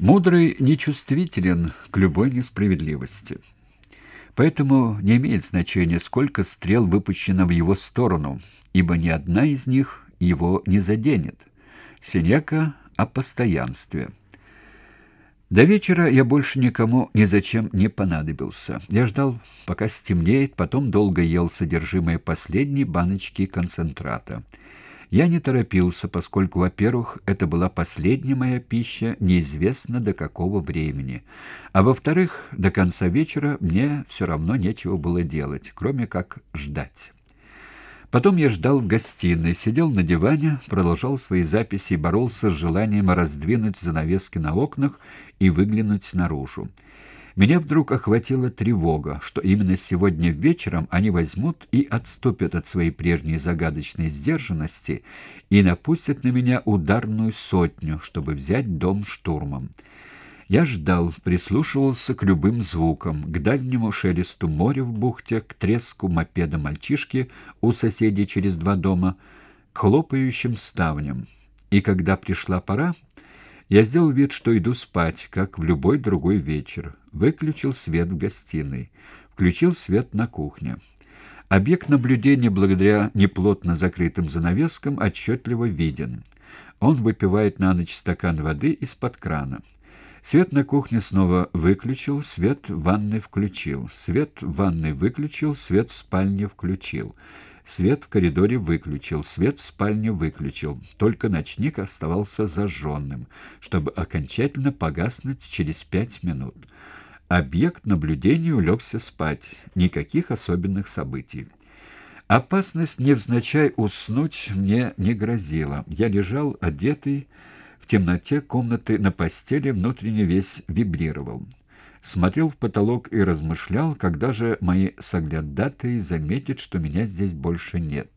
Мудрый нечувствителен к любой несправедливости. Поэтому не имеет значения, сколько стрел выпущено в его сторону, ибо ни одна из них его не заденет. Синека о постоянстве. До вечера я больше никому ни зачем не понадобился. Я ждал, пока стемнеет, потом долго ел содержимое последней баночки концентрата. Я не торопился, поскольку, во-первых, это была последняя моя пища, неизвестно до какого времени, а во-вторых, до конца вечера мне все равно нечего было делать, кроме как ждать. Потом я ждал в гостиной, сидел на диване, продолжал свои записи и боролся с желанием раздвинуть занавески на окнах и выглянуть наружу. Меня вдруг охватила тревога, что именно сегодня вечером они возьмут и отступят от своей прежней загадочной сдержанности и напустят на меня ударную сотню, чтобы взять дом штурмом. Я ждал, прислушивался к любым звукам, к дальнему шелесту моря в бухте, к треску мопеда мальчишки у соседей через два дома, к хлопающим ставням. И когда пришла пора, я сделал вид, что иду спать, как в любой другой вечер. Выключил свет в гостиной, включил свет на кухне. Объект наблюдения, благодаря неплотно закрытым занавескам, отчетливо виден. Он выпивает на ночь стакан воды из-под крана. Свет на кухне снова выключил, свет в ванной включил, свет в ванной выключил, свет в спальне включил. Свет в коридоре выключил, свет в спальне выключил. Только ночник оставался зажженным, чтобы окончательно погаснуть через пять минут. Объект наблюдения улегся спать. Никаких особенных событий. Опасность невзначай уснуть мне не грозила. Я лежал одетый, в темноте комнаты на постели, внутренне весь вибрировал смотрел в потолок и размышлял, когда же мои соглядатые заметят, что меня здесь больше нет.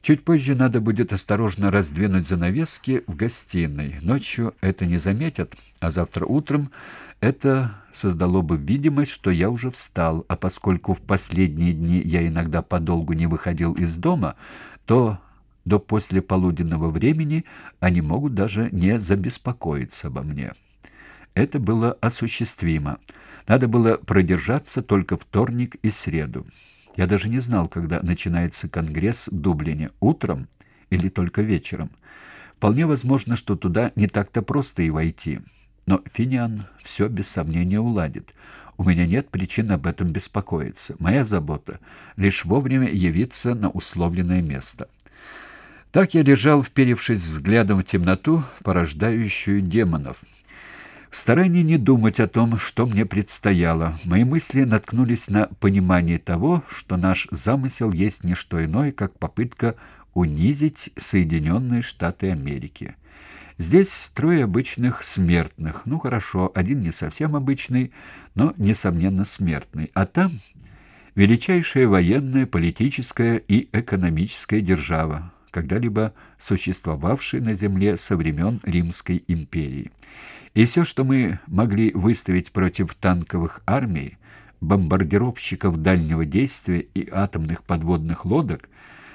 Чуть позже надо будет осторожно раздвинуть занавески в гостиной. Ночью это не заметят, а завтра утром это создало бы видимость, что я уже встал, а поскольку в последние дни я иногда подолгу не выходил из дома, то до послеполуденного времени они могут даже не забеспокоиться обо мне. Это было осуществимо. Надо было продержаться только вторник и среду. Я даже не знал, когда начинается конгресс в Дублине, утром или только вечером. Вполне возможно, что туда не так-то просто и войти. Но Финиан все без сомнения уладит. У меня нет причин об этом беспокоиться. Моя забота — лишь вовремя явиться на условленное место. Так я лежал, вперевшись взглядом в темноту, порождающую демонов — в старании не думать о том, что мне предстояло, мои мысли наткнулись на понимание того, что наш замысел есть не что иное, как попытка унизить Соединенные Штаты Америки. Здесь трое обычных смертных. Ну хорошо, один не совсем обычный, но несомненно смертный, а там величайшая военная, политическая и экономическая держава, когда-либо существовавшая на земле со времен Римской империи. И все, что мы могли выставить против танковых армий, бомбардировщиков дальнего действия и атомных подводных лодок,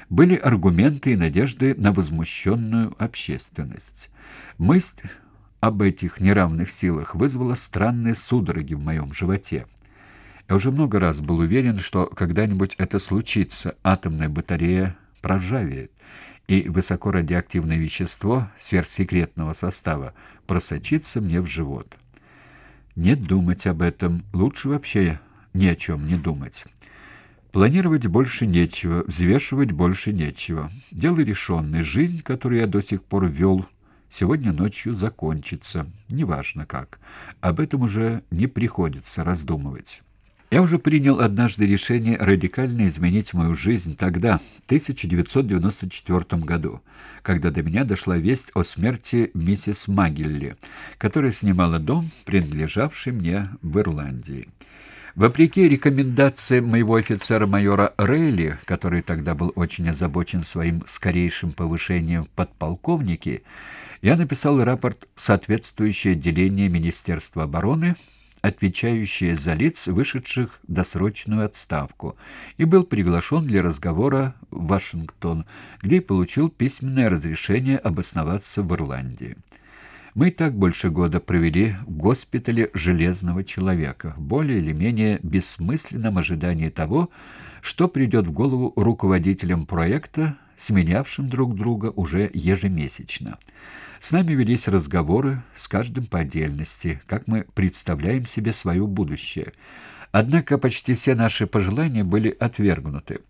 были аргументы и надежды на возмущенную общественность. Мысль об этих неравных силах вызвала странные судороги в моем животе. Я уже много раз был уверен, что когда-нибудь это случится, атомная батарея проржавеет, и высокорадиоактивное вещество сверхсекретного состава просочится мне в живот. Не думать об этом, лучше вообще ни о чем не думать. Планировать больше нечего, взвешивать больше нечего. Дело решенное. Жизнь, которую я до сих пор вел, сегодня ночью закончится. Неважно как. Об этом уже не приходится раздумывать. Я уже принял однажды решение радикально изменить мою жизнь тогда, в 1994 году, когда до меня дошла весть о смерти миссис Магелли, которая снимала дом, принадлежавший мне в Ирландии. Вопреки рекомендациям моего офицера-майора Рейли, который тогда был очень озабочен своим скорейшим повышением в подполковнике, я написал рапорт в соответствующее отделение Министерства обороны, отвечающее за лиц, вышедших в досрочную отставку, и был приглашен для разговора в Вашингтон, где получил письменное разрешение обосноваться в Ирландии. Мы так больше года провели в госпитале «Железного человека», в более или менее бессмысленном ожидании того, что придет в голову руководителям проекта, сменявшим друг друга уже ежемесячно. С нами велись разговоры, с каждым по отдельности, как мы представляем себе свое будущее. Однако почти все наши пожелания были отвергнуты.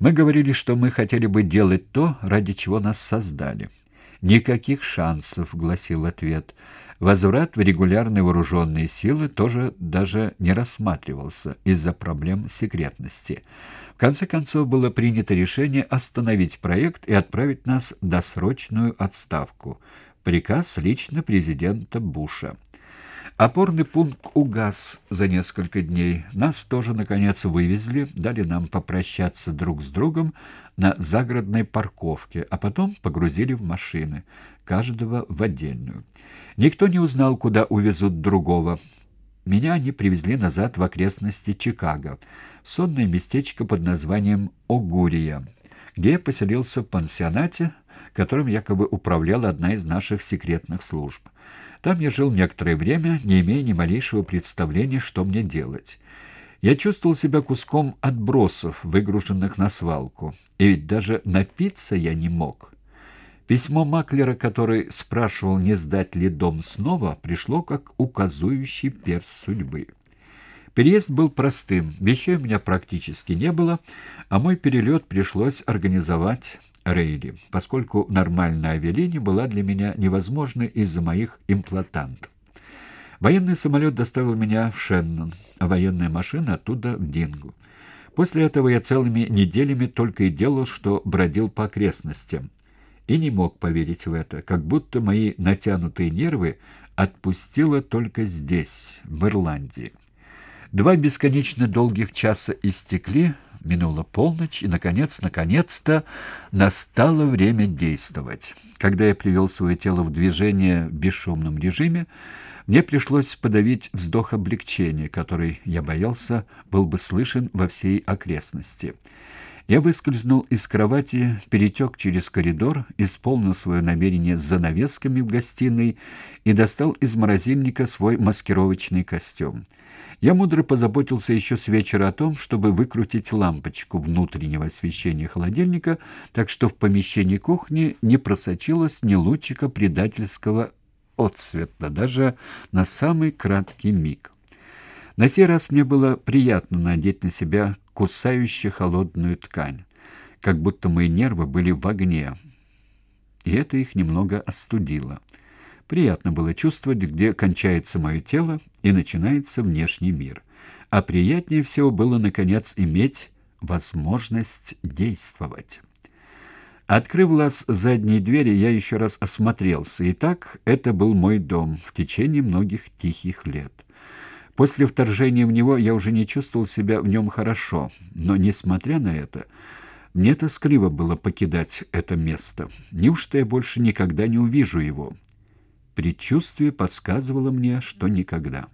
Мы говорили, что мы хотели бы делать то, ради чего нас создали. «Никаких шансов», — гласил ответ. Возврат в регулярные вооруженные силы тоже даже не рассматривался из-за проблем секретности. В конце концов было принято решение остановить проект и отправить нас в досрочную отставку. Приказ лично президента Буша. Опорный пункт угас за несколько дней. Нас тоже, наконец, вывезли, дали нам попрощаться друг с другом на загородной парковке, а потом погрузили в машины, каждого в отдельную. Никто не узнал, куда увезут другого. Меня они привезли назад в окрестности Чикаго, в сонное местечко под названием Огурия, где я поселился в пансионате, которым якобы управляла одна из наших секретных служб. Там я жил некоторое время, не имея ни малейшего представления, что мне делать. Я чувствовал себя куском отбросов, выгруженных на свалку. И ведь даже напиться я не мог. Письмо маклера, который спрашивал, не сдать ли дом снова, пришло как указующий перст судьбы. Переезд был простым, вещей у меня практически не было, а мой перелет пришлось организовать Рейли, поскольку нормальная авиалиния была для меня невозможна из-за моих имплантантов. Военный самолет доставил меня в Шеннон, а военная машина оттуда в Дингу. После этого я целыми неделями только и делал, что бродил по окрестностям. И не мог поверить в это, как будто мои натянутые нервы отпустило только здесь, в Ирландии. Два бесконечно долгих часа истекли, Минула полночь, и, наконец, наконец-то настало время действовать. Когда я привел свое тело в движение в бесшумном режиме, мне пришлось подавить вздох облегчения, который, я боялся, был бы слышен во всей окрестности. Я выскользнул из кровати, перетек через коридор, исполнил свое намерение с занавесками в гостиной и достал из морозильника свой маскировочный костюм. Я мудро позаботился еще с вечера о том, чтобы выкрутить лампочку внутреннего освещения холодильника, так что в помещении кухни не просочилось ни лучика предательского отсвета, даже на самый краткий миг. На сей раз мне было приятно надеть на себя кусающую холодную ткань, как будто мои нервы были в огне, и это их немного остудило. Приятно было чувствовать, где кончается мое тело и начинается внешний мир. А приятнее всего было, наконец, иметь возможность действовать. Открыв лаз задней двери, я еще раз осмотрелся. И так это был мой дом в течение многих тихих лет. После вторжения в него я уже не чувствовал себя в нем хорошо, но, несмотря на это, мне тоскливо было покидать это место. Неужто я больше никогда не увижу его? Предчувствие подсказывало мне, что никогда.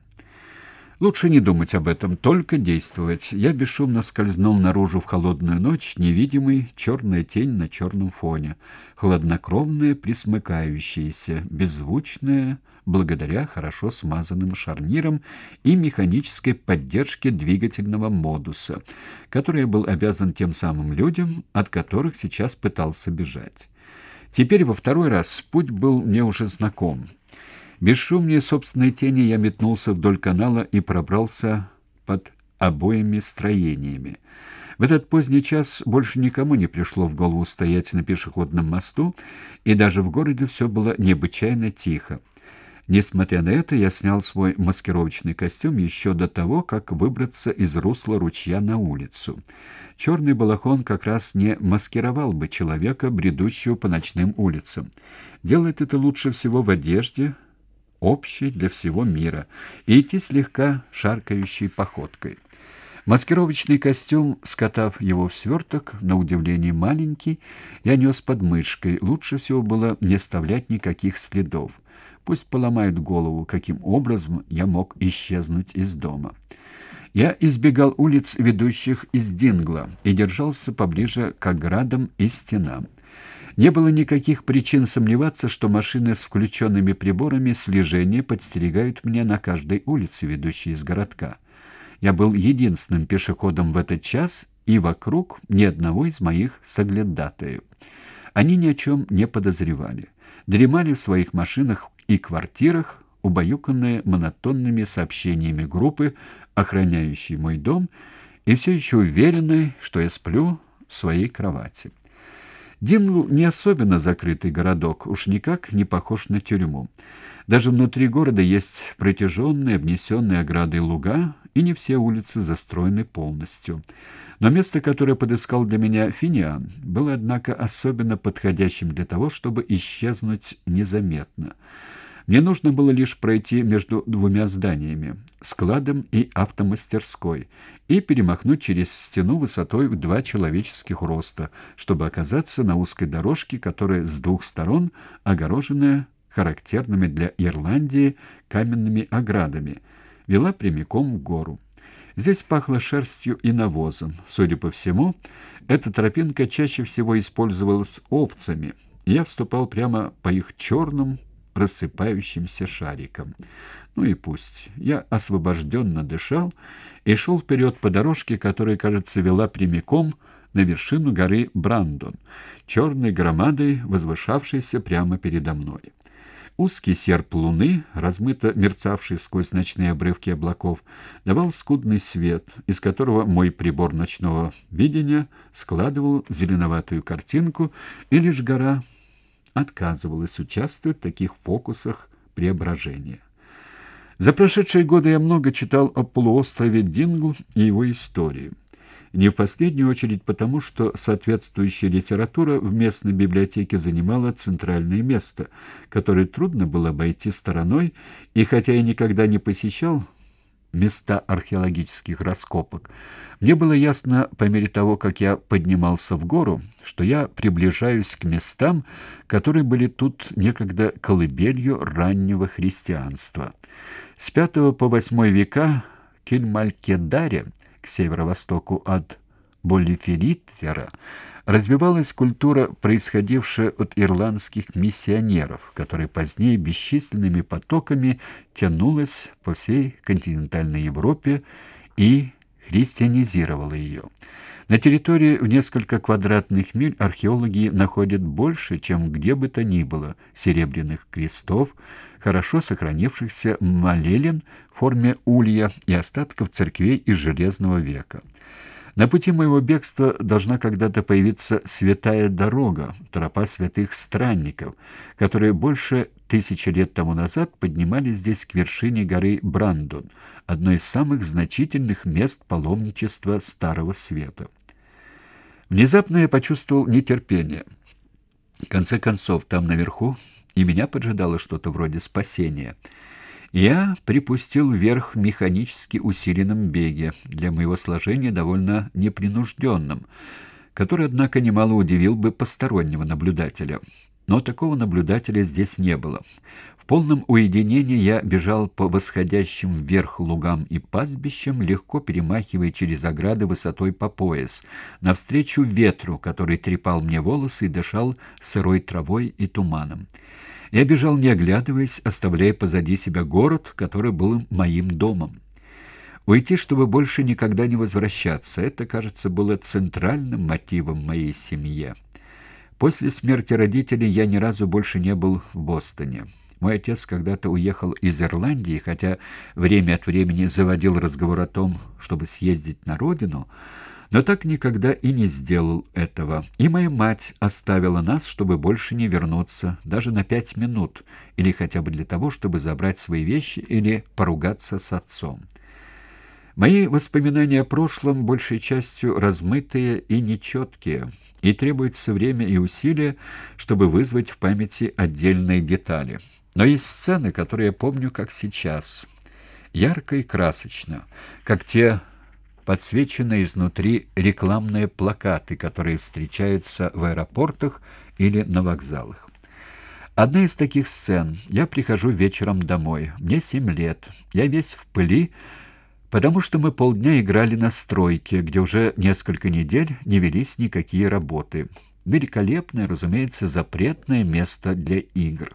Лучше не думать об этом, только действовать. Я бесшумно скользнул наружу в холодную ночь, невидимый, черная тень на черном фоне, хладнокровная, присмыкающаяся, беззвучная, благодаря хорошо смазанным шарнирам и механической поддержке двигательного модуса, который я был обязан тем самым людям, от которых сейчас пытался бежать. Теперь во второй раз путь был мне уже знаком. Бесшумнее собственной тени я метнулся вдоль канала и пробрался под обоими строениями. В этот поздний час больше никому не пришло в голову стоять на пешеходном мосту, и даже в городе все было необычайно тихо. Несмотря на это, я снял свой маскировочный костюм еще до того, как выбраться из русла ручья на улицу. Черный балахон как раз не маскировал бы человека, бредущего по ночным улицам. Делать это лучше всего в одежде, общей для всего мира, и идти слегка шаркающей походкой. Маскировочный костюм, скотав его в сверток, на удивление маленький, я нес под мышкой. Лучше всего было не оставлять никаких следов. Пусть поломают голову, каким образом я мог исчезнуть из дома. Я избегал улиц, ведущих из Дингла, и держался поближе к оградам и стенам. Не было никаких причин сомневаться, что машины с включенными приборами слежения подстерегают меня на каждой улице, ведущей из городка. Я был единственным пешеходом в этот час, и вокруг ни одного из моих соглядатаев. Они ни о чем не подозревали. Дремали в своих машинах и квартирах, убаюканные монотонными сообщениями группы, охраняющей мой дом, и все еще уверенные, что я сплю в своей кровати. Дингл не особенно закрытый городок, уж никак не похож на тюрьму. Даже внутри города есть протяженные, обнесенные оградой луга, и не все улицы застроены полностью. Но место, которое подыскал для меня Финиан, было, однако, особенно подходящим для того, чтобы исчезнуть незаметно. Мне нужно было лишь пройти между двумя зданиями, складом и автомастерской, и перемахнуть через стену высотой в два человеческих роста, чтобы оказаться на узкой дорожке, которая с двух сторон огорожена характерными для Ирландии каменными оградами, вела прямиком в гору. Здесь пахло шерстью и навозом. Судя по всему, эта тропинка чаще всего использовалась овцами, я вступал прямо по их черным, рассыпающимся шариком. Ну и пусть. Я освобожденно дышал и шел вперед по дорожке, которая, кажется, вела прямиком на вершину горы Брандон, черной громадой, возвышавшейся прямо передо мной. Узкий серп луны, размыто мерцавший сквозь ночные обрывки облаков, давал скудный свет, из которого мой прибор ночного видения складывал зеленоватую картинку, и лишь гора отказывалась участвовать в таких фокусах преображения. За прошедшие годы я много читал о полуострове Дингл и его истории. Не в последнюю очередь потому, что соответствующая литература в местной библиотеке занимала центральное место, которое трудно было обойти стороной, и хотя я никогда не посещал места археологических раскопок. Мне было ясно по мере того, как я поднимался в гору, что я приближаюсь к местам, которые были тут некогда колыбелью раннего христианства. С V по VIII века Кельмалькедаре, к северо-востоку от Болифилитвера, развивалась культура, происходившая от ирландских миссионеров, которая позднее бесчисленными потоками тянулась по всей континентальной Европе и христианизировала ее. На территории в несколько квадратных миль археологи находят больше, чем где бы то ни было, серебряных крестов, хорошо сохранившихся молелен в форме улья и остатков церквей из Железного века. На пути моего бегства должна когда-то появиться святая дорога, тропа святых странников, которые больше тысячи лет тому назад поднимались здесь к вершине горы Брандон, одной из самых значительных мест паломничества Старого Света. Внезапно я почувствовал нетерпение. В конце концов, там наверху и меня поджидало что-то вроде спасения — я припустил вверх в механически усиленном беге, для моего сложения довольно непринужденном, который, однако, немало удивил бы постороннего наблюдателя. Но такого наблюдателя здесь не было. В полном уединении я бежал по восходящим вверх лугам и пастбищам, легко перемахивая через ограды высотой по пояс, навстречу ветру, который трепал мне волосы и дышал сырой травой и туманом. Я бежал, не оглядываясь, оставляя позади себя город, который был моим домом. Уйти, чтобы больше никогда не возвращаться, это, кажется, было центральным мотивом моей семьи. После смерти родителей я ни разу больше не был в Бостоне. Мой отец когда-то уехал из Ирландии, хотя время от времени заводил разговор о том, чтобы съездить на родину, но так никогда и не сделал этого. И моя мать оставила нас, чтобы больше не вернуться, даже на пять минут, или хотя бы для того, чтобы забрать свои вещи или поругаться с отцом. Мои воспоминания о прошлом большей частью размытые и нечеткие, и требуется время и усилия, чтобы вызвать в памяти отдельные детали. Но есть сцены, которые я помню как сейчас, ярко и красочно, как те подсвеченные изнутри рекламные плакаты, которые встречаются в аэропортах или на вокзалах. Одна из таких сцен. Я прихожу вечером домой. Мне семь лет. Я весь в пыли, потому что мы полдня играли на стройке, где уже несколько недель не велись никакие работы. Великолепное, разумеется, запретное место для игр.